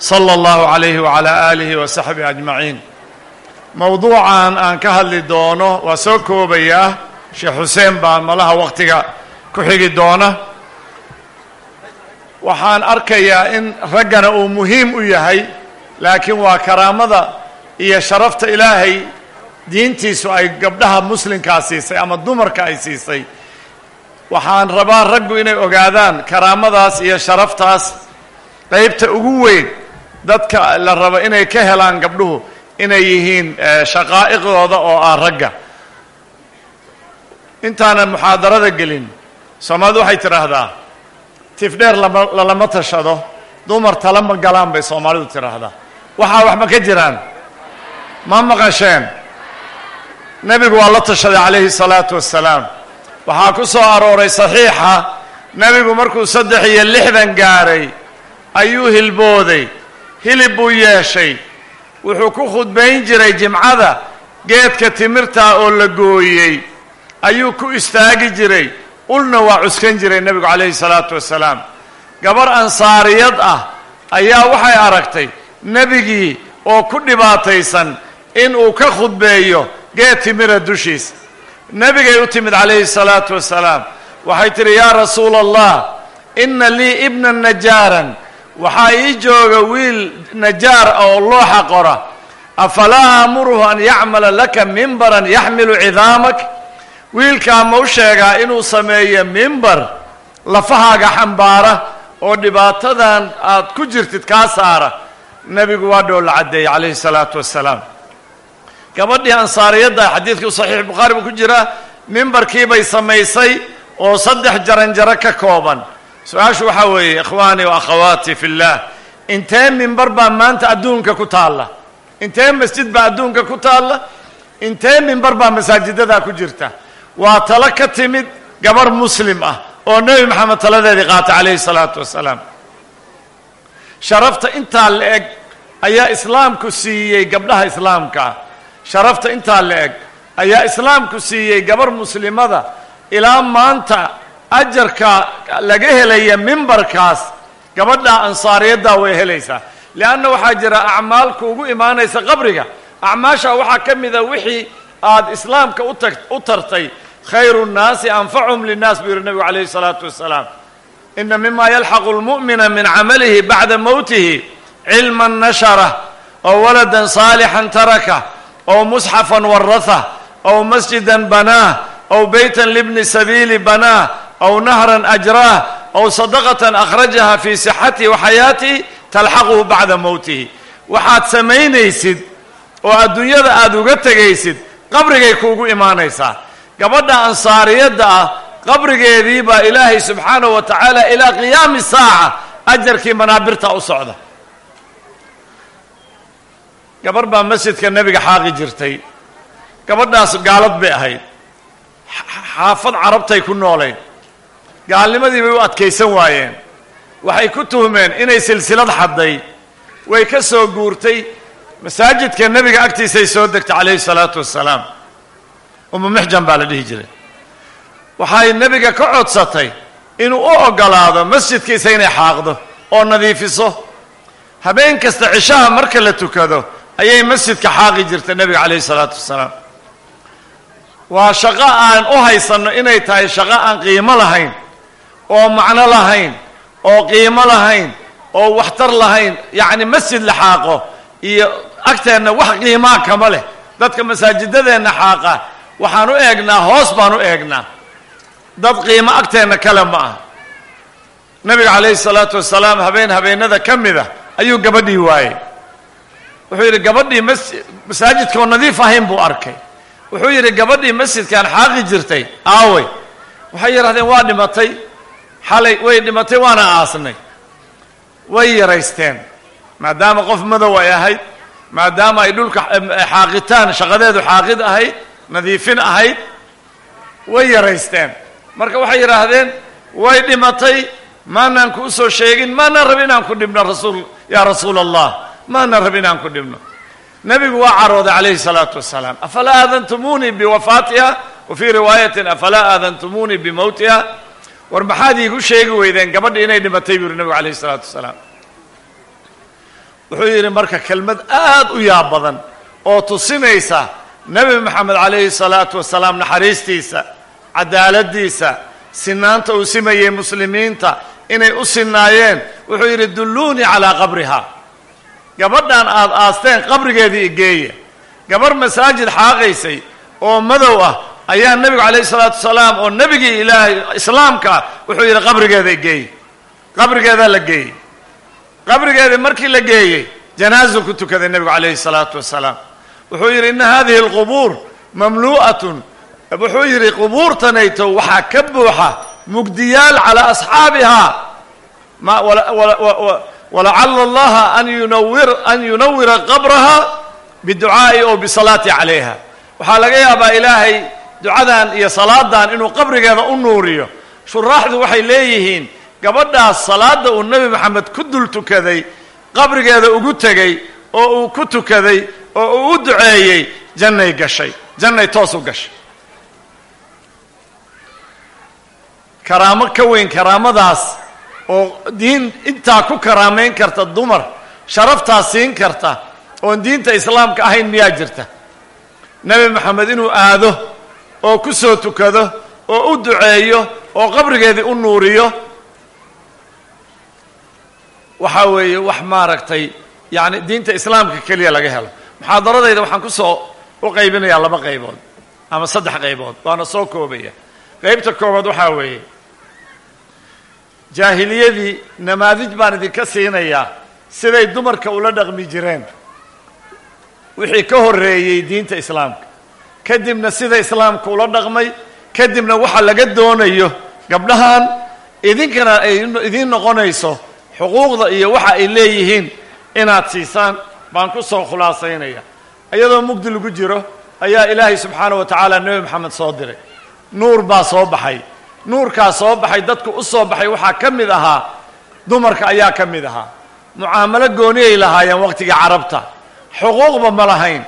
صلى الله عليه وعلى آله وصحبه أجمعين mowduucan aan ka hadli doono waa soo koobayaa sheekh xuseen baa malaha wakhtiga ku xigi doona waxaan arkayaa in raggana uu muhiim u yahay laakiin waa karaamada iyo sharafta ilaahay diintiisu ay gabdhaha muslimkaa siisay ama dumarka ay siisay waxaan rabaa raggu inay ogaadaan karaamadaas iyo sharaftaas qaybta ugu weyn dadka la rabo inay ka helaan gabdhuhu inay yihiin shaqaa'iqdooda oo ah ragga. Intaanan muxaadarada gelin. Soomaalidu waxay tidhaahdaa tifdheer lama lalama tashado dumar tala ma galaan bay soomaalidu tidhaahdaa. Waxaa wax ma ka jiraan? Ma maqasheen? Nebigu waa la tashaday calayhi salaatu wassalaam. Waxaa ku soo arooray saxiixa. Nebigu markuu saddex iyo lixdan gaaray ayuu hilbooday hilib buu yeeshay. Wuxuu ku khudbayn jiray jimcada geedka timirta oo la gooyey. Ayuu ku istaagi jiray. Ulna waa cuskan jiray nebigu calayhi salaatu wasalaam. Gabarh ansaariyad ah ayaa waxay aragtay nebigii oo ku dhibaataysan inuu ka khudbeeyo geed timira dushiisa nebigay u timid calayhi salaatu wasalaam. Waxay tidhi yaa rasuula allah inna lii ibnan najaaran waxaa ii jooga wiil najaar oo looxa qora afalaa aamuruhu an yacmala laka mimbaran yaxmilu cidaamak wiilkaa ma u sheegaa inuu sameeyo mimbar lafahaaga xambaara oo dhibaatadan aad ku jirtid kaa saara. Nebigu waa dhow la caddeeyey calayhi salaatu wassalaam. Gabadhii ansaariyadda xadiidkii saxiix bukhaari buu ku jiraa mimbarkiibay samaysay oo saddex jaranjaro ka kooban su'aashu waxaa weeye ikhwaanii wa akhawaati fi llah intee mimbar baa maanta adduunka ku taalla? Intee masjid baa adduunka ku taalla? Intee mimbar baa masaajidadaa ku jirta? Waa talo ka timid gabarh muslim ah oo nebi maxamed taladeedii qaatay calayhi salaatu wassalaam sharafta intaa la eg ayaa islaamku siiyey gabdhaha islaamkaa sharafta intaa la eg ayaa islaamku siiyey gabarh muslimada ilaa maanta ajarka laga helaya mimbarkaas gabadha ansaariyaddaa way helaysaa leanna waxaa jira acmaal kuugu imaanaysa qabriga. Acmaasha waxaa ka mida wixii aad islaamka utag u tartay khayru nnaasi anfachum linnaas buu yihi nebigu calayhi salaatu wassalaam. Ina mima yalxaqu lmu'mina min camalihi bacda mowtihi cilman nashara ow waladan saalixan taraka ow musxafan waraha ow masjidan banaah ow beytan libni sabiili banaah ow nahran ajraah ow sadaqatan akhrajaha fii sixatihi wa xayaatihi talxaquhu bacda mowtihi waxaad samaynaysid oo adduunyada aada uga tegaysid qabrigay kuugu imaanaysaa gabadha ansaariyadda ah qabrigeedii baa ilaahay subxaanahu wa tacaala ilaa qiyaami saaca ajarkii manaabirta u socda gabarh baa masjidka nebiga xaaqi jirtay gabadhaas gaalad bay ahayd xaafad carabtay ku noolayn gaalnimadii bay u adkaysan waayeen. Waxay ku tuhmeen inay silsilad xadday. Way ka soo guurtay. Masaajidka nebiga agtiisay soo degtay calayhi salaatu wassalaam. Umu mixjan baa la dhihi jiray. Waxay nebiga ka codsatay inuu u oggolaado masjidkiisa inay xaaqdo oo nadiifiso. Habeen kasta cishaha marka la tukado ayay masjidka xaaqi jirtay nebiga calayhi salaatu wassalaam. Waa shaqo aan u haysanno inay tahay shaqo aan qiimo lahayn oo macno lahayn oo qiimo lahayn oo waxtar lahayn yacni masjid la xaaqo iyo agteenna wax qiimaa kama leh. Dadka masaajidadeenna xaaqa waxaan u eegnaa hoos baan u eegnaa. Dad qiimo agteenna kale ma ah nebiga calayhi salaatu wasalaam habeen habeenada ka mid a ayuu gabadhii waayey. Wuxuu yidhi gabadhii mas masaajidkaoo nadiif ahayn buu arkay. Wuxuu yidhi gabadhii masjidkaan xaaqi jirtay aawey waxay yidhahdeen waa dhimatay xalay way dhimatay waana aasnay. Way yaraysteen. Maadaama qof madow ay ahayd maadaama ay dhulka xaaqitaan shaqadeedu xaaqid ahayd nadiifin ahayd way yaraysteen. Marka waxay yidhaahdeen way dhimatay maanaan kuu soo sheegin maanaan rab inaan ku dhibno rasuul yaa rasuula allah maanaan rab inaan ku dhibno. Nebigu waa carooday calayhi salaatu wasalaam afalaa aadantumuunii biwafaatiha wa fii riwaayatin afalaa aadantumuunii bimowtiha war maxaad iigu sheegi weydeen gabadhi inay dhimatay buu yihi nebigu calayhi salaatu wasalaam. Wuxuu yidhi marka kelmad aad u yaab badan oo tusinaysa nebi moxamed calayhi salaatu wasalaam naxariistiisa cadaaladiisa sinaanta uu simayey muslimiinta inay u sinaayeen wuxuu yidhi dulluunii calaa qabriha. Gabadhan aada aasteen qabrigeedii igeeya gabarh masaajid xaaqaysay oo madow ah ayaa nebigu calayhi salaatu wasalaam oo nebigii ilaahay islaamka ah wuxuu yidhi qabrigeeda igeeya qabrigeedaa la geeyey. Qabrigeedii markii la geeyey janaazu ku tukaday nebigu calayhi salaatu wasalaam. Wuxuu yidhi ina hadihi alqubuur mamlu'atun wuxuu yidhi qubuurtanayto waxaa ka buuxa mugdiyaal calaa asxaabihaa walacala allaha an yunawir an yunawira qabraha biducaa'i oo bisalaati calayha. Waxaa laga yaabaa ilaahay ducadan iyo salaadan inuu qabrigeeda u nuuriyo. Shuraaxdu waxay leeyihiin gabadhaas salaada uu nebi maxamed ku dul tukaday qabrigeeda ugu tegey oo uu ku tukaday oo uu u duceeyey jannay gashay. Jannay toos u gashay. Karaamo ka weyn karaamadaas oo diin intaa ku karaamayn karta dumar sharaftaa siin karta oon diinta islaamka ahayn miyaa jirta? Nebi maxamed inuu aado oo ku soo tukado oo u duceeyo oo qabrigeedii u nuuriyo. Waxaa weeye wax maaragtay yacni diinta islaamka keliya laga helo. Muxaadaradayda waxaan ku soo u qaybinayaa laba qaybood ama saddex qaybood waana soo koobaya qaybta koobaad waxaa weeye jaahiliyadii namaadij baan idinka siinayaa siday dumarka ula dhaqmi jireen. Wixii ka horreeyey diinta islaamka kadibna sida islaamka ula dhaqmay kadibna waxa laga doonayo gabdhahan idinkana ay idiin noqonayso xuquuqda iyo waxa ay leeyihiin inaad siisaan baan ku soo khulaasaynaya iyadoo mugdi lagu jiro ayaa ilaahay subxaana wa tacaala nebi maxamed soo diray. Nuur baa soo baxay. Nuurkaa soo baxay dadku u soo baxay waxaa ka mid ahaa dumarka ayaa ka mid ahaa. Mucaamalo gooniyay lahaayeen waqtigii carabta. Xuquuqba ma lahayn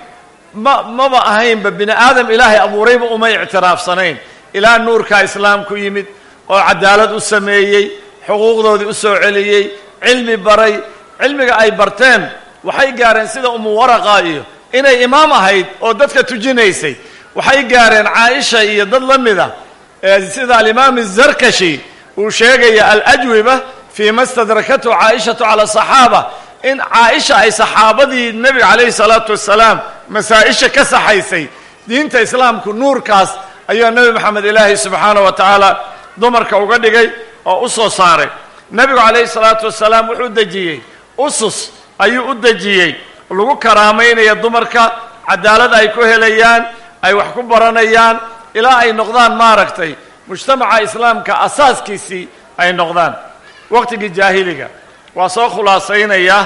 ma maba ahaynba bini aadam ilaahay abuurayba umay ictiraafsanayn. Ilaa nuurkaa islaamku yimid oo cadaalad u sameeyey xuquuqdoodii u soo celiyey cilmi baray cilmiga ay barteen waxay gaareen sida umu waraqa iyo inay imaam ahayd oo dadka tujinaysay. Waxay gaareen caaisha iyo dad la mida sida alimaam zarkashi uu sheegaya alajwiba fii ma stadrakathu caaishatu cala saxaaba in caaisha ay saxaabadii nebiga calayhi salaatu wasalaam masaa-isha ka saxaysay diinta islaamku nuurkaas ayaa nebi maxamed ilaahay subxaana wa tacaala dumarka uga dhigay oo u soo saaray. Nebigu calayhi salaatu wasalaam wuxuu dejiyey usus ayuu u dejiyey. Lagu karaamaynaya dumarka cadaalad ay ku helayaan ay wax ku baranayaan ilaa ay noqdaan maaragtay mujtamaca islaamka asaaskiisii ay noqdaan. Waqtigii jaahiliga waa soo khulaasaynayaa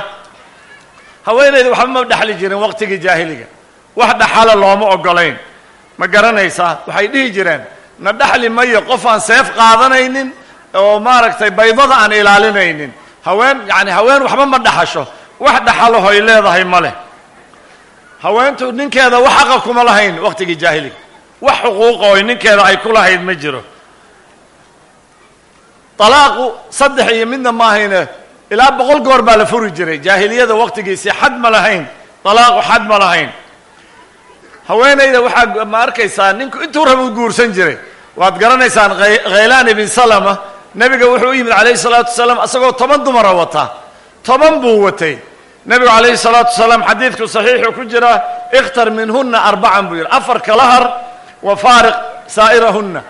haweenayda waxba ma dhexli jirin waqtigii jaahiliga. Wax dhaxala looma ogolayn ma garanaysaa waxay dhihi jireen na dhexli mayo qof aan seef qaadanaynin oo maaragtay baydada aan ilaalinaynin. Haween yacani haween waxba ma dhaxasho. Wax dhaxalahoy leedahay ma leh. Haweentu ninkeeda wax xaqa kuma lahayn waqtigii jaahiliga. Wax xuquuqa oy ninkeeda ay ku lahayd ma jiro. Talaaqu saddex iyo midna maahayne ilaa boqol goor baa la furi jiray. Jaahiliyada waqtigiisii xad ma lahayn talaaqu xad ma lahayn. Haweenayda waxaa ma arkaysaa ninku intuu raba guursan jiray. Waad garanaysaan khaylaan ibn salama. Nebiga wuxuu u yimid calayhi salaatu wasalaam isagoo toban dumara wata. Toban buu watay. Nebigu calayhi salaatu wasalaam xadiidku saxiixuu ku jira ikhtar minhuna arbacan buu yidhi. Afar kala har wa faariq saa'irahunna.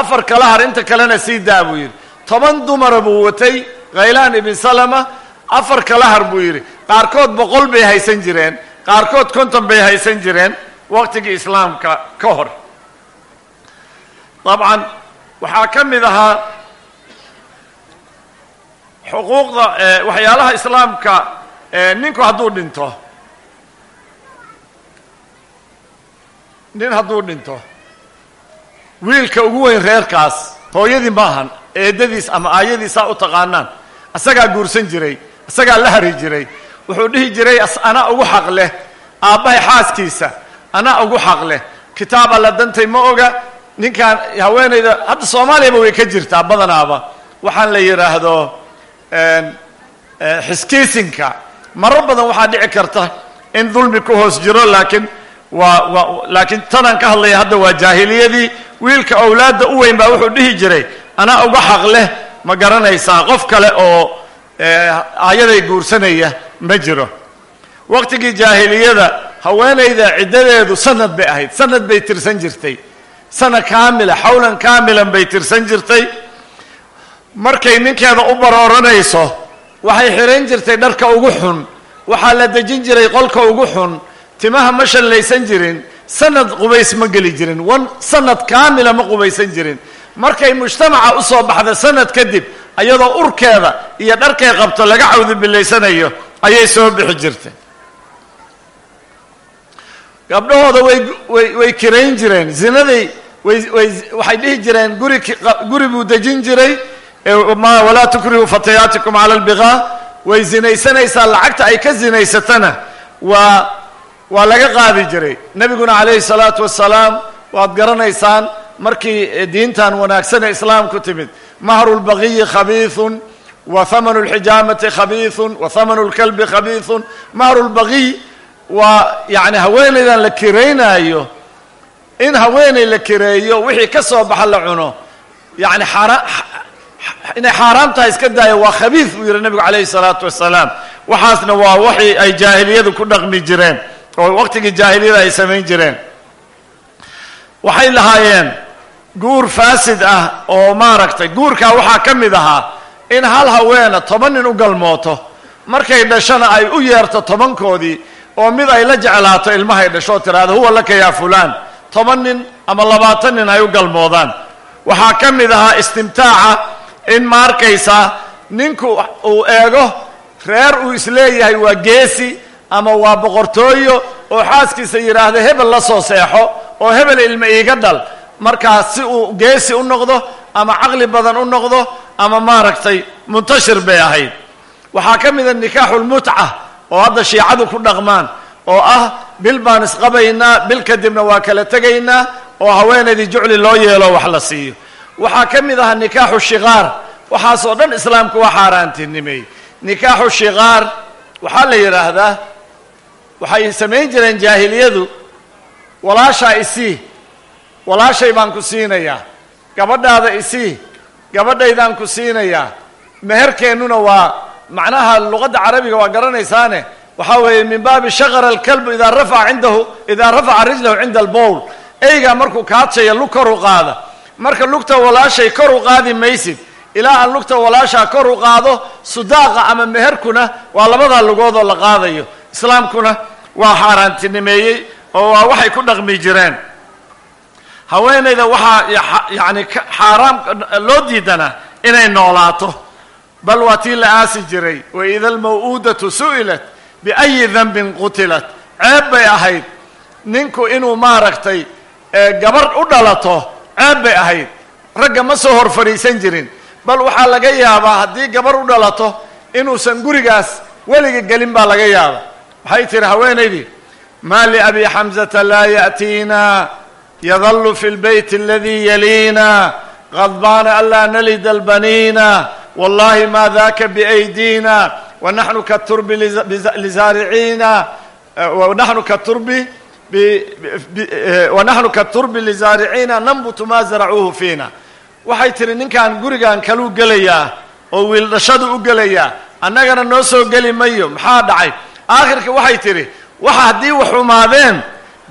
Afar kala har inta kalena sii daa buu yidhi. Toban dumara buu watay khaylaan ibn salama afar kala har buu yidhi. Qaarkood boqol bay haysan jireen qaarkood konton bay haysan jireen waqtigii islaamka ka hor. Dabcan waxaa ka mid ahaa xuquuqda waxyaalaha islaamka ninku hadduu dhinto. Nin hadduu dhinto. Wiilka ugu weyn reerkaas hooyadii maahan eedadiis ama aayadiisaa u taqaanaan isagaa guursan jiray isagaa la hari jiray. Wuxuu dhihi jiray anaa ugu xaq leh aabbahay xaaskiisa anaa ugu xaq leh. Kitaab alla dantay ma oga ninkaan haweenayda hadda soomaaliyaba way ka jirtaa badanaaba waxaan la yidhaahdo xiskiisinka. Marar badan waxaa dhici karta in dulmi ku hoos jiro laakiin waa waa laakiin tanaan ka hadlaya hadda waa jaahiliyadii. Wiilka awlaadda u weyn baa wuxuu dhihi jiray anaa uga xaq leh ma garanaysaa qof kale oo aayaday guursanaya ma jiro. Waqtigii jaahiliyada haweenayda ciddadeedu sanad bay ahayd sanad bay tirsan jirtay. Sana kaamila xawlan kaamilan bay tirsan jirtay. Markay ninkeeda u barooranayso waxay xihan jirtay dharka ugu xun waxaa la dejin jiray qolka ugu xun timaha ma shallaysan jirin sanad qubays ma geli jirin wan sanad kaamila ma qubaysan jirin markay mujtamaca u soo baxda sanad kadib ayadoo urkeeda iyo dharkay qabto laga cawdibilaysanayo ayay soo bixi jirtay gabdhahooda way way kirayn jireen. Zinaday waxay dhihi jireen guri guri buu dejin jiray walaa tukrihuu fatayaatikum cala albiqaa way zinaysanaysaa lacagta ay ka zinaysatana waa waa laga qaadi jiray. Nebiguna calayhi salaatu wasalaam waad garanaysaan markii diintan wanaagsan ee islaamku timid mahru lbaqiyi khabiiثun wa hamanu lxijaamati khabiiثun wa hamanu lkalbi khabiiثun mahru lbaqiy waa yani haweenaydan la kiraynaayo in haweenay la kireeyo wixii ka soo baxa la cuno yani xaara inay xaaraam tahay iska daayo waa khabiis buu yihi nebigu calayhi salaatu wasalaam waxaasna waa waxii ay jaahiliyadu ku dhaqmi jireen oo waqtigii jaahiliyada ay samayn jireen waxay lahaayeen guur faasid ah oo maaragtay guurkaa waxaa ka mid ahaa in hal haweena toban nin u galmooto. Markay dhashana ay u yeerto tobankoodii oo mid ay la jeclaato ilmahay dhashoo tiraahdo huwa laka yaa fulaan. Toban nin ama labaatan nin ay u galmoodaan. Waxaa ka mid ahaa istimtaaca in ma arkaysaa ninku uu eego reer uu is leeyahay waa geesi ama waa boqortooyo oo xaaskiisa yidhaahdo hebel la soo seexo oo hebel ilma iiga dhal markaas si uu geesi u noqdo ama caqli badan u noqdo ama maaragtay muntashir bay ahayd. Waxaa ka mid a nikaaxulmutca oo hadda shiicadu ku dhaqmaan oo ah bil baan isqabaynaa bil kadibna waa kala tegaynaa oo haweenaydii jucli loo yeelo wax la siiyo. Waxaa ka mid ahaa nikaaxu shikaar waxaasoo dhan islaamku waa xaaraantinimeey nikaaxu shikaar waxaa la yidhaahdaa waxay samayn jireen jaahiliyadu walaashaa isii walaashay baan ku siinayaa. Gabadhaada isii gabadhaydaan ku siinayaa. Meherkeennuna waa macnaha luqadda carabiga waa garanaysaane waxaa weeye min baabi shaqara alkalbu idaa rafaca cindahu idaa rafaca rijlahu cinda albowl. Eygaa markuu kaadshaya lug kor u qaada. Marka lugta walaashay kor u qaadi maysid. Ilaa aan lugta walaashaa kor u qaado sudaaqa ama meherkuna waa labadaa lugoodoo la qaadayo. Islaamkuna waa xaaraantinimeeyey oo waa waxay ku dhaqmi jireen haweenayda waxaa yani xaaraam loo diidanaa inay noolaato. Bal waa tii la aasi jiray waida almaw'uudatu su'ilat biayi danbin qutilat. Ceeb bay ahayd. Ninku inuu maaragtay gabarh u dhalato ceeb bay ahayd. Ragga ma soo hor fadhiisan jirin. Bal waxaa laga yaabaa haddii gabarh u dhalato inuusan gurigaas weliga gelin baa laga yaaba waxay tihi haweenaydii maa liabi xamzata laa ya'tiina yadallu fi lbayt aladii yaliina qadbaana anlaa nalida albaniina wallahi ma daka biaydina wanaxnu katurbi lizaariciina wanaxnu katurbi wanaxnu katurbi lizaariciina nambutu ma zaracuuhu fiina waxay tihi ninkan gurigan kaluu gelayaa oo wiil dhashadu u gelayaa annagana noo soo geli mayo maxaa dhacay aakhirka waxay tidhi waxa haddii wax xumaadeen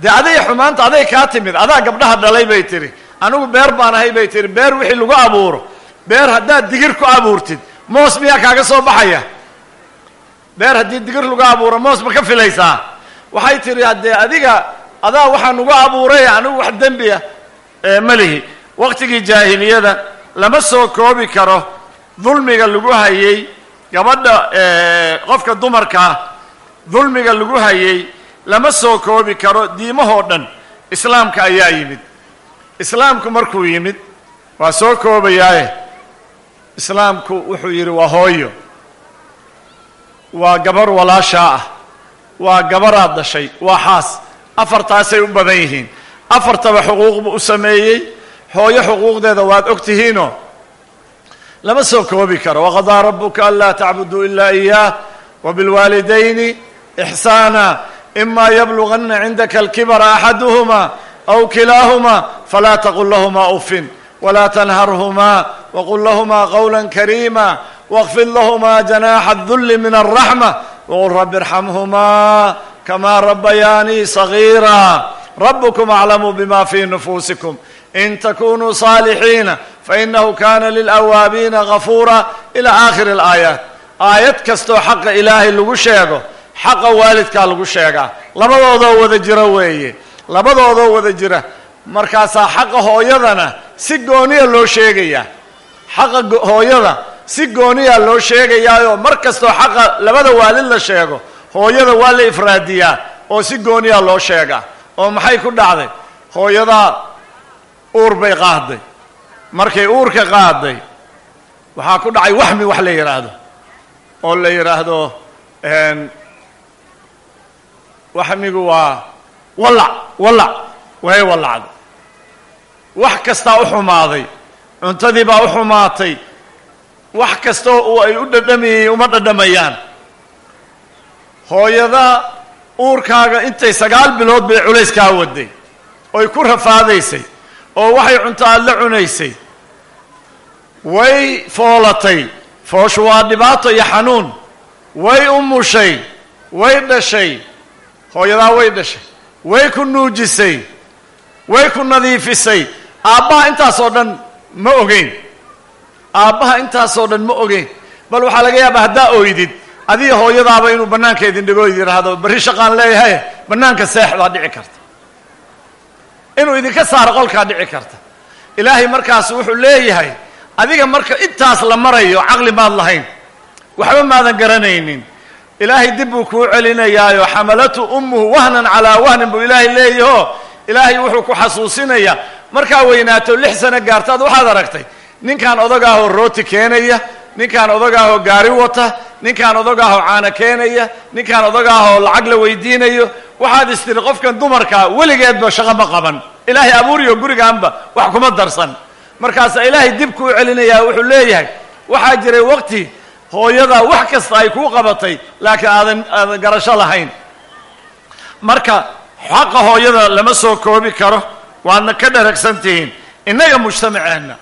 dee aday xumaanta aday kaa timid adaa gabdhaha dhalay bay tihi anigu beer baan ahay bay tihi beer wixii lagu abuuro. Beer haddaad digir ku abuurtid moos miyaa kaaga soo baxaya? Beer haddii digir lagu abuuro moos ma ka filaysaa? Waxay tihi haddee adiga adaa waxaa nagu abuuray anigu wax dembiya ma lihi. Waqtigii jaahiliyada lama soo koobi karo dulmiga lagu hayay gabadha qofka dumarkaa dulmiga lagu hayay lama soo koobi karo diimahoo dhan. Islaamka ayaa yimid. Islaamku markuu yimid waa soo koobayaaye. Islaamku wuxuu yidhi waa hooyo. Waa gabar walaashaa ah. Waa gabaraad dhashay. Waa xaas. Afartaasay u badan yihiin. Afartaba xuquuq buu u sameeyey. Hooyo xuquuqdeeda waad og tihiinoo. Lama soo koobi karo. Waqadaa rabuka anlaa tacbuduu ilaa iyaah wabilwaalidayni ixsaana ima yablugana cindaka alkibara axaduhuma aw kilaahuma falaa taqul lahuma ufin wlaa tanharhuma wqul lahuma qawla kariima wاkfid lahuma janaaxa اdulli min alraxma wqul rabi irxamhuma kama rabayaanii صagiira rabkm aclamu bima fi nufuusikum in takunuu صaalixiina fainahu kana lilawaabiina gafuura ilى aakhiri اlaayaat aayad kastoo xaqa ilaahay lagu sheego xaqa waalidkaa lagu sheegaa. Labadoodoo wada jira weeye. Labadoodoo wada jira. Markaasaa xaqa hooyadana si gooniya loo sheegayaa xaqa hooyada si gooniya loo sheegayaayoo mar kastoo xaqa labada waalid la sheego hooyada waa la ifraadiyaa oo si gooniya loo sheegaa. Oo maxay ku dhacday? Hooyadaa uur bay qaaday markay uurka qaaday waxaa ku dhacay waxmi wax la yidhaahdo oo la yidhaahdo waxmigu waa wallac wallac way wallacday wax kastaa u xumaaday cuntadii baa u xumaatay. Wax kastoo uu ay u dhadhamayey uma dhadhamayaan. Hooyada uurkaaga intay sagaal bilood bay culayskaa waday oy ku rafaadaysay oo waxay cunto aad la cunaysay. Way foolatay fooshu waa dhibaato iyo xanuun. Way umushay way dhashay hooyadaa way dhashay way ku nuujisay way ku nadiifisay. Aabbaha intaasoo dhan ma ogeyn. Aabbaha intaasoo dhan ma ogeyn. Bal waxaa laga yaabaa haddaa oydid adiga hooyadaaba inuu bannaanka idin dhigo id yidhaahdo berri shaqaan leeyahay bannaanka seexdaa dhici karta. Inuu idinka saaro qolkaa dhici karta. Ilaahay markaas wuxuu leeyahay adiga marka intaas la marayo caqli maad lahayn. Waxba maadan garanaynin ilaahay dib buu kuu celinayaayo xamalatu ummuhu wahnan calaa wahnin buu ilaahay leeyaho. Ilaahay wuxuu ku xasuusinayaa markaa weynaato lix sano gaartaad waxaad aragtay ninkaan odogaahoo rooti keenaya ninkaan odogaahoo gaari wata ninkaan odogaahoo caano keenaya ninkaan odogaahoo lacag la weydiinayo waxaad istiri qofkan dumarkaa weligeedba shaqo ma qaban. Ilaahay abuuriyo gurigaanba wax kuma darsan. Markaasaa ilaahay dib kuu celinayaa wuxuu leeyahay waxaa jiray waqti hooyada wax kasta ay kuu qabatay laakiin aadan aadan garasho lahayn. Marka xaqa hooyada lama soo koobi karo waadna ka dharagsan tihiin. Innaga mujtamaceenna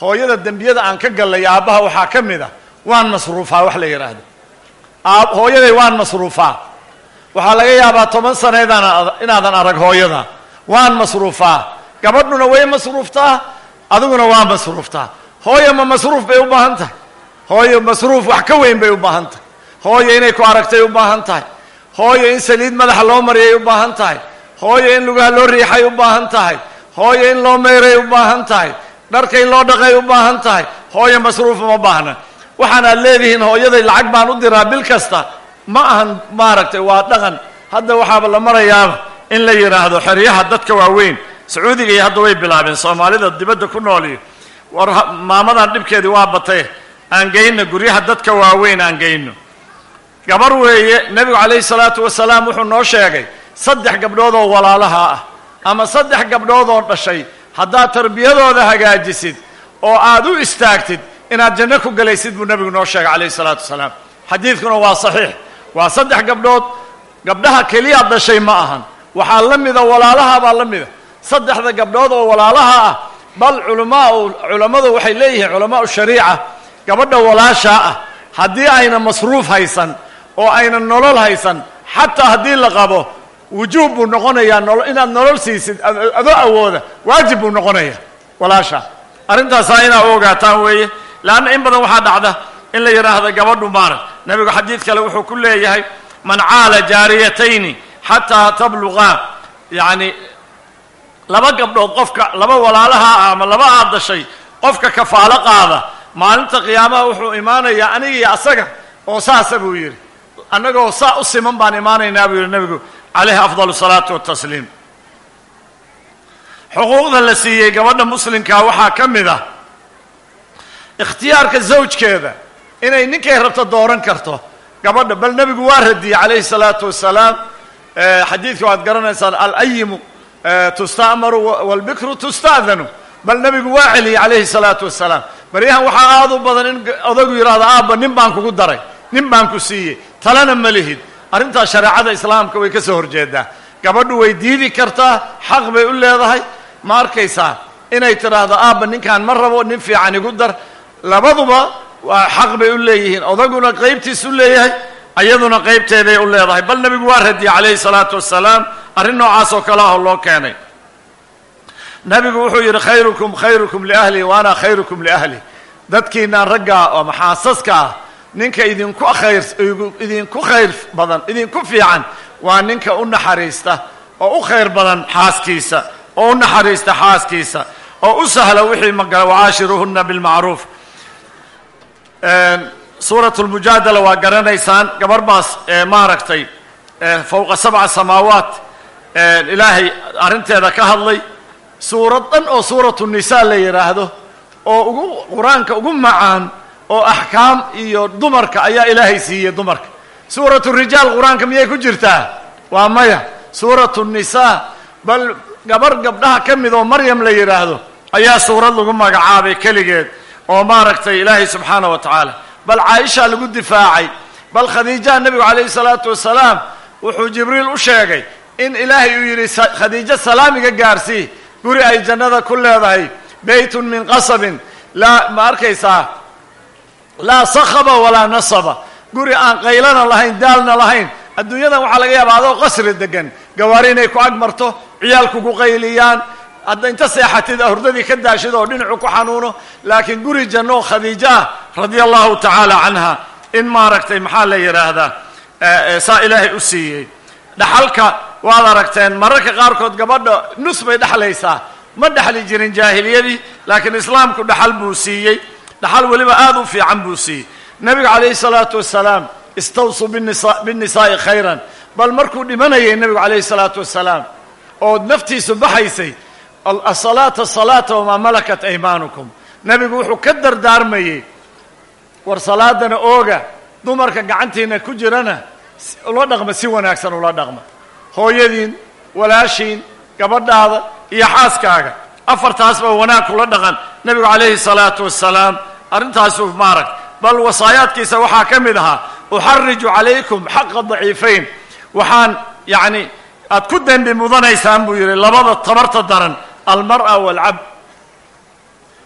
hooyada dembiyada aan ka gallay aabbaha waxaa ka mid a waan masruufaa wax la yidhaahdo hooyaday waan masruufaa. Waxaa laga yaabaa toban saneedaan inaadan arag hooyada. Waan masruufaa. Gabadhuna way masruuftaa adiguna waa masruuftaa. Hooyo ma masruuf bay u baahan tahay hooyo masruuf wax ka weyn bay u baahan tahay. Hooyo inay ku aragtay u baahan tahay. Hooyo in saliid madaxa loo mariyay u baahan tahay. Hooyo in lugaha loo riixay u baahan tahay. Hooyo in loo meyray u baahan tahay. Dharka in loo dhaqay u baahan tahay. Hooyo masruufa ma baahna. Waxaanaad leedihiin hooyaday lacag baan u diraa bil kasta. Ma ahan maaragtay waa dhaqan. Hadda waxaaba la marayaaba in la yidhaahdo xeryaha dadka waaweyn. Sacuudiga iyo hadda way bilaabeen soomaalida dibadda ku nooliyo war maamadan dhibkeedii waa batay aan geyno guryaha dadka waaweyn aan geyno. Gabar weeye nebigu calayhi salaatu wasalaam wuxuu noo sheegay saddex gabdhood oo walaalaha ah ama saddex gabdhood oo dhashay haddaad tarbiyadooda hagaajisid oo aad u istaagtid inaad janno ku galaysid buu nebigu noo sheegay calayhi salaatu wasalaam. Xadiidkuna waa saxiix. Waa saddex gabdhood gabdhaha keliyaad dhashay ma ahan. Waxaa la mida walaalaha baa la mida. Saddexda gabdhood oo walaalaha ah bal culamaau culammadu waxay leeyihiin culamaau shariica gabadha walaashaa ah haddii ayna masruuf haysan oo ayna nolol haysan xataa haddii la qabo wujuub buu noqonayaa inaad nolol siisid adoo awooda waajib buu noqonayaa walaasha. Arrintaasaa inaa u ogaataan weeye. Leanna in badan waxaa dhacda in la yidhaahdo gabadhu maarag nebigu xadiid kale wuxuu ku leeyahay man caala jaariyatayni xataa tabluqaa yacni laba gabdhood qofka laba walaalaha ah ama laba aad dashay qofka kafaalo qaada maalinta qiyaamaha wuxuu imaanayaa anigiiyo asaga oo saasa buu yidhi. Annagoo saa u siman baan imaanaynaa buu yidhi nebigu calayhi afdal salaatu watasliim xuquuqda la siiyey gabadha muslimkaa waxaa ka mid ah ikhtiyaarka zawjkeeda inay ninkay rabto dooran karto gabadha bal nebigu waa radiyey calayhi salaatu wasalaam xadiidka waad garanaysaan alayimu tusta'maru walbikru tusta'danu bal nebigu waa celiyey calayhi salaatu wasalaam. Baryahan waxaa aada u badan in odagu yidhahdo aabba nin baan kugu daray nin baan ku siiyey talena ma lihid. Arrintaas shareecada islaamka way ka soo horjeedaa gabadhu way diidi kartaa xaq bay u leedahay. Ma arkaysaa inay tidhaahdo aabba ninkaan ma rabo nin fiican igu dar. Labaduba waa xaq bay u leeyihiin odaguna qaybtiis u leeyahay ayaduna qaybteeday u leedahay. Bal nebigu waa radiyey calayhi salaatu wasalaam arrin noocaas oo kale ah oo loo keenay nebigu wuxuu yidhi khayrukum khayrukum liahli wa ana khayrukum liahli dadkiinaan raggaa oo maxaasaska ah ninka idinku idinku khayr badan idinku fiican waa ninka u naxariista oo u khayr badan xaaskiisa oo u naxariista xaaskiisa oo u sahla wixii magala wacaashiruuhuna bilmacruuf suurat lmujaadala waa garanaysaan gabar baas maaragtay fowqa sabca samaawaat ilaahay arrinteeda ka hadlay suurad dhan oo suuratu nisaa la yidhaahdo oo ugu qur'aanka ugu macaan oo axkaam iyo dumarka ayaa ilaahay siiyey dumarka. Suuratu rijaal qur'aanka miyay ku jirtaa? Waa maya. Suuratu nisaa bal gabar gabdhaha ka mid oo maryam la yidhaahdo ayaa suurad lagu magacaabay keligeed oo maaragtay ilaahay subxaana wa tacaala. Bal caaisha lagu difaacay bal khadiijaha nebigu calayhi salaatu wasalaam wuxuu jibriil u sheegay in ilaahay uu yidhi khadiijo salaamiga gaarsii guri ay jannada ku leedahay beytun min qasabin. Laa ma arkaysaa laa sakhaba walaa nasaba. Guri aan qaylana lahayn daalna lahayn. Adduunyadan waxaa laga yaabaa adoo qasri degan gawaari inay ku ag marto ciyaalkugu qayliyaan. Hadda inta seexatid hurdadii ka daashid oo dhinacu ku xanuuno. Laakiin guri janno oo khadiijo ah radia allahu tacaala canha in maaragtay maxaa la yidhaahdaa saa ilaahay u siiyey. Dhaxalka waad aragteen mararka qaarkood gabadha nus bay dhexlaysaa ma dhexli jirin jaahiliyadii laakiin islaamku dhaxal buu siiyey. Dhaxal weliba aada u fiican buu siiyey. Nebiga calayhi salaatu wasalaam istawsuu binnisaa'i khayran. Bal markuu dhimanayay nebigu calayhi salaatu wasalaam oo naftiisu baxaysay asalaata asalaata wamaa malakat aymaanukum. Nebigu wuxuu ka dardaarmayey war salaadana ooga dumarka gacantiina ku jirana ula dhaqma si wanaagsan ula dhaqma hooyadiin walaashiin gabadhaada iyo xaaskaaga. Afartaasba wanaag kula dhaqan. Nebigu calayhi salaatu wasalaam arrintaasuu maarag bal wasaayaadkiisa waxaa ka mid ahaa uxariju calaykum xaqa daciifayn. Waxaan yacni aad ku dembi mudanaysaan buu yidhi labada tabarta daran almar'a waalcabd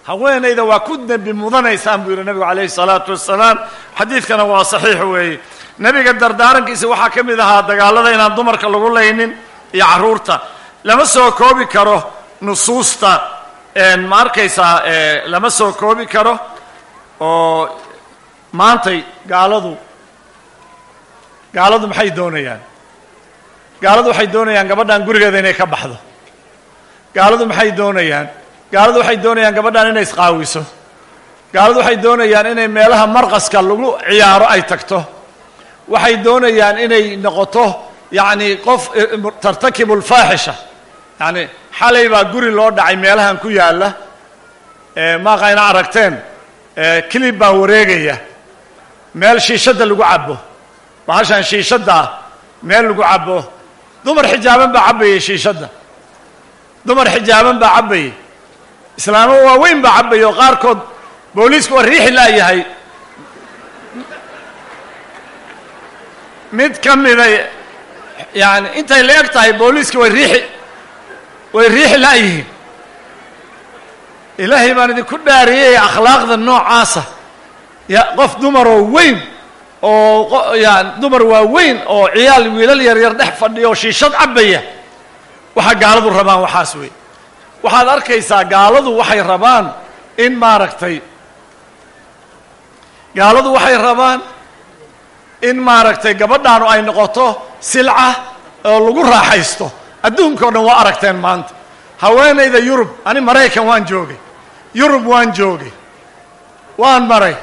haweenayda waa ku dembi mudanaysaan buu yidhi nebigu calayhi salaatu wasalaam xadiidkana waa saxiix weeye nebiga dardaarankiisa waxaa ka mid ahaa dagaalada inaan dumarka lagu laynin iyo carruurta lama soo koobi karo nusuusta ma arkaysaa lama soo koobi karo oo maantay gaaladu gaaladu maxay doonayaan? Gaaladu waxay doonayaan gabadhan gurigeeda inay ka baxdo. Gaaladu maxay doonayaan? Gaaladu waxay doonayaan gabadhan inay isqaawiso gaaladu waxay doonayaan inay meelaha marqaska lagu ciyaaro ay tagto waxay doonayaan inay noqoto yacni qof tartakibu lfaaxisha yacni xalay baa guri loo dhacay meelahan ku yaalla. Maaqayna aragteen kilib baa wareegaya. Meel shiishadda lagu cabo bahashan shiishadda ah meel lagu cabo dumar xijaaban baa cabayay shiishadda. Dumar xijaaban baa cabayay islaamo waaweyn baa cabaya oo qaarkood booliisku waa riixi laayahay mid ka mida yani intay la eg tahay booliiska way riixi way riixi laayihiin ilaahay baan idinku dhaariyey akhlaaqda noocaasa. Ya qof dumaroo weyn oo yani dumar waaweyn oo ciyaal wiilal yar yar dhex fadhiya oo shiishad cabaya waxaa gaaladu rabaan waxaas wey waxaad arkaysaa gaaladu waxay rabaan in maaragtay gaaladu waxay rabaan in maaragtay gabadhaanu ay noqoto silca oo lagu raaxaysto. Adduunka o dhan waa aragteen maanta. Haweenayda yurub ani maraykan waan joogay. Yurub waan joogay. Waan maray.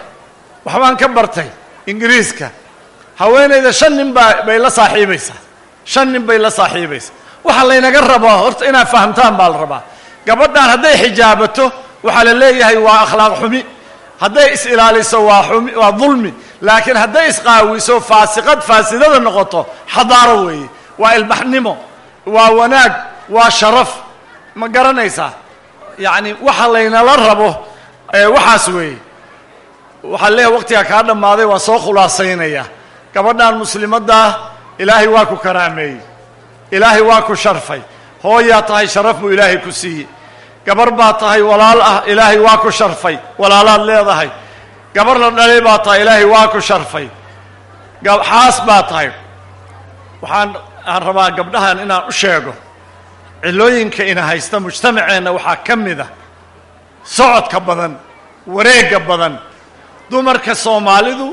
Waxbaan ka bartay ingiriiska. Haweenayda shan nin baa bay la saaxiibaysaa. Shan nin bay la saaxiibaysaa. Waxaa laynaga rabaa horta inaad fahamtaan baa la rabaa. Gabadhan hadday xijaabato waxaa la leeyahay waa akhlaaq xumi hadday is ilaaliso waa dulmi. Laakiin hadday isqaawiso faasiqad faasidada noqoto xadaaro weeye. Waa ilbaxnimo waa wanaag waa sharaf. Ma garanaysaa? Yacni waxa laynala rabo waxaas weeye. Waxaa leeyahay waqtigaa kaa dhammaaday waa soo khulaasaynaya. Gabadhan muslimaddaa ilaahay waa ku karaameeyey ilaahay waa ku sharfay. Hooyaa tahay sharaf buu ilaahay ku siiyey gabar baa tahay walaal ah ilaahay waa ku sharfay. Walaalaad leedahay. Gabar la dhalay baa tahay ilaahay waa ku sharfay. Xaas baa tahay. Waxaan aan rabaa gabdhahan inaan u sheego. Cillooyinka ina haysta mujtamaceenna waxaa ka mid a socodka badan wareegga badan dumarka soomaalidu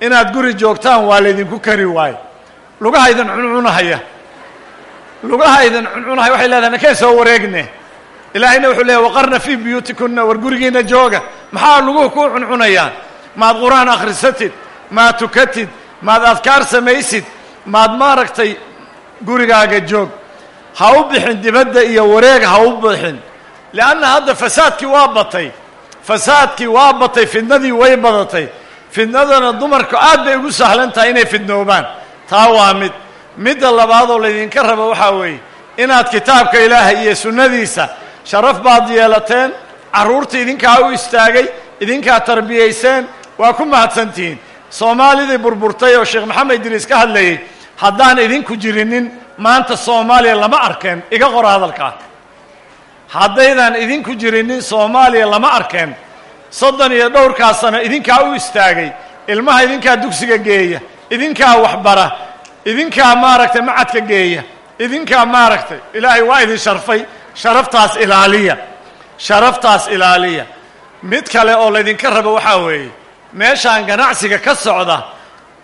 inaad guri joogtaan waa laydinku kari waayo lugaha idin cuncunahaya lugaha idin cuncunahaya waxay leedahay nakeen soo wareegne ilaahayna wuxuu leeyahy waqarna fii buyuutikunna war gurigiina jooga. Maxaa luguhu kuu cuncunayaan maad qur'aan akhrisatid maad tukatid maad adkaar samaysid maad maaragtay gurigaaga joog. Ha u bixin dibadda iyo wareeg ha u bixin. Lianna hadda fasaadkii waa batay. Fasaadkii waa batay fidnadii way badatay. Fidnadana dumarku aad bay ugu sahlan tahay inay fidnoobaan taa waa mid. Midda labaadoo laydinka rabo waxaa weeye inaad kitaabka ilaahay iyo sunnadiisa sharaf baad yeelateen carruurta idinkaa u istaagay idinkaa tarbiyayseen waa ku mahadsantihiin soomaalidii burburtay oo sheekh maxamed idriis ka hadlayey haddaan idinku jirinin maanta soomaaliya lama arkeen iga qora hadalkaa haddaydan idinku jirinin soomaaliya lama arkeen. Soddon iyo dhowrkaa sano idinkaa u istaagay. Ilmaha idinkaa dugsiga geeya idinkaa waxbara idinkaa maaragtay macadka geeya idinkaa maaragtay ilaahay waa idin sharfay sharaftaas ilaaliya sharaftaas ilaaliya. Mid kale oo laydinka rabo waxaa weeye meeshaan ganacsiga ka socda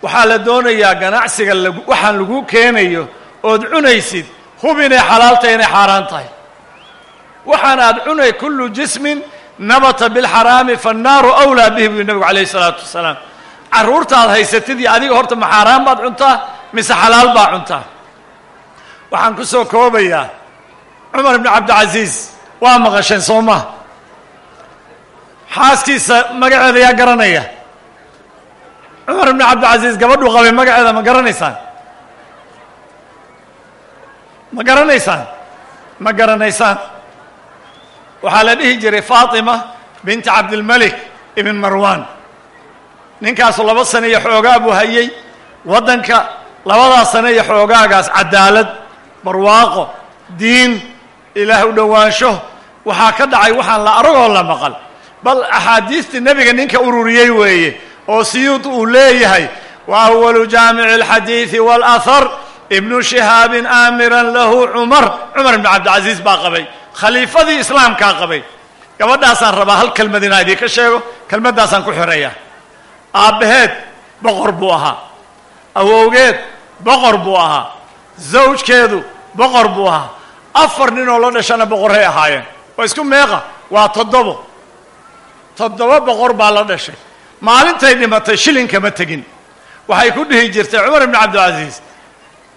waxaa la doonayaa ganacsiga lagu waxaan lagu keenayo ood cunaysid hub inay xalaaltahay inay xaaraan tahay. Waxaan aad cunay kullu jismin nabata bilxaraami fannaaru awlaa bihi buu nabigu calayhi isalaatu wasalaam. Carruurtaad haysatid iyo adiga horta ma xaaraan baad cuntaa mise xalaal baa cuntaa? Waxaan ku soo koobayaa cumar ibnu cabdilcasiis waa maqasheen soo maha xaaskiisa magaceeda yaa garanaya. Cumar ibnu cabdilcasiis gabadhuu qabay magaceeda ma garanaysaan. Ma garanaysaan? Ma garanaysaan. Waxaa la dhihi jiray faatima binti cabdilmalik ibn marwan ninkaasu laba sano iyo xoogaa buu hayey waddanka labadaas sano iyo xoogaagaas cadaalad barwaaqo diin ilaah u dhowaansho waxaa ka dhacay waxaan la aragoo la maqal. Bal axaadiistii nebiga ninka ururiyey weeye oo siyuud uu leeyahay wa awalu jaamici alxadiidi waalahar ibnu shihaabin aamiran lahu cumar. Cumar ibnu cabdilcasiis baa qabay. Khaliifadii islaamkaa qabay. Gabadhaasaan rabaa hal kelmad inaa idinka sheego kelmaddaasaan ku xiraya. Aabbaheed boqor buu ahaa. Awowgeed boqor buu ahaa. Zawjkeedu boqor buu ahaa afar ninoo la dhashana boqorhay ahaayeen. Waa isku meeqa? Waa toddobo. Toddoba boqor baa la dhashay. Maalintay dhimatay shilinkama tegin. Waxay ku dhihi jirtay cumar ibnu cabdilcasiis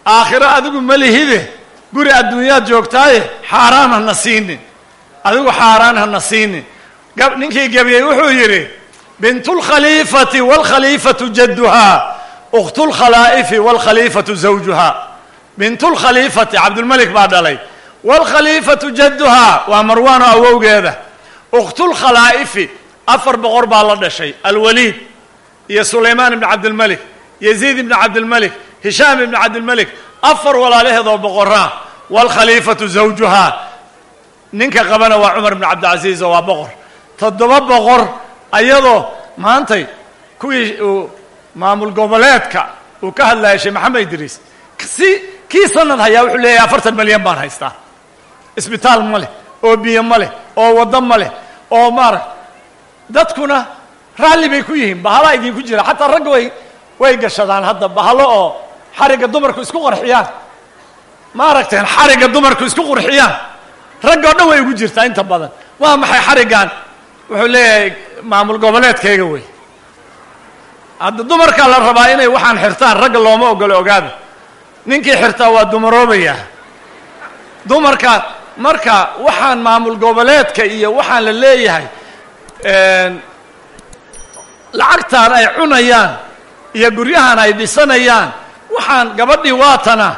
aakhiro adigu ma lihide. Guri adduunyaad joogtaaye xaaraan hana siinin. Adigu xaaraan hana siinin. Ninkii gebiyey wuxuu yidhi bintu lkhaliifati waalkhaliifatu jadduhaa ukhtu lkhalaa'ifi waalkhaliifatu zawjuhaa bintu lkhaliifati cabdulmalik baa dhalay waalkhaliifatu jadduhaa waa marwaano awowgeeda ukhtulkhalaa'ifi afar boqor baa la dhashay alwaliid iyo sulaymaan ibni cabdilmalik yaziid ibni cabdilmalik hishaam ibni cabdilmalik afar walaalaheedoo boqoraa waalkhaliifatu zawjuhaa ninka qabana waa cumar ibni cabdilcasiis oo waa boqor toddoba boqor ayadoo maantay kuwii maamul goboleedka uu ka hadlayay sheekh maxamed idriis si kii sanad hayaa wuxuu leeyahay afartan milyan baan haystaa isbitaal ma leh oo biyo ma leh oo waddo ma leh oo maarag dadkuna raalli bay ku yihiin bahalaa idinku jira xataa ragga way way gashadaan hadda bahalo oo xarigga dumarku isku qurxiyaan. Ma aragteen xarigga dumarku isku qurxiyaan. Ragga o dhan way ugu jirtaa inta badan. Waa maxay xariggan wuxuu leeyahay maamul goboleedkayga wey. Hadda dumarkaa la rabaa inay waxaan xirtaan ragga looma ogolo ogaada ninkii xirtaa waa dumaroobayaa dumarka marka waxaan maamul goboleedka iyo waxaan la leeyahay lacagtaan ay cunayaan iyo guryahan ay dhisanayaan waxaan gabadhii waatana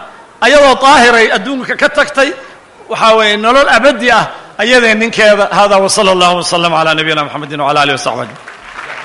ayadoo daahiray adduunka ka tagtay waxaa weeye nolol abadi ah ayadee ninkeeda hada wsala allahu waslama calaa nabiyina mxamedi wala alih wasaxbi ajmain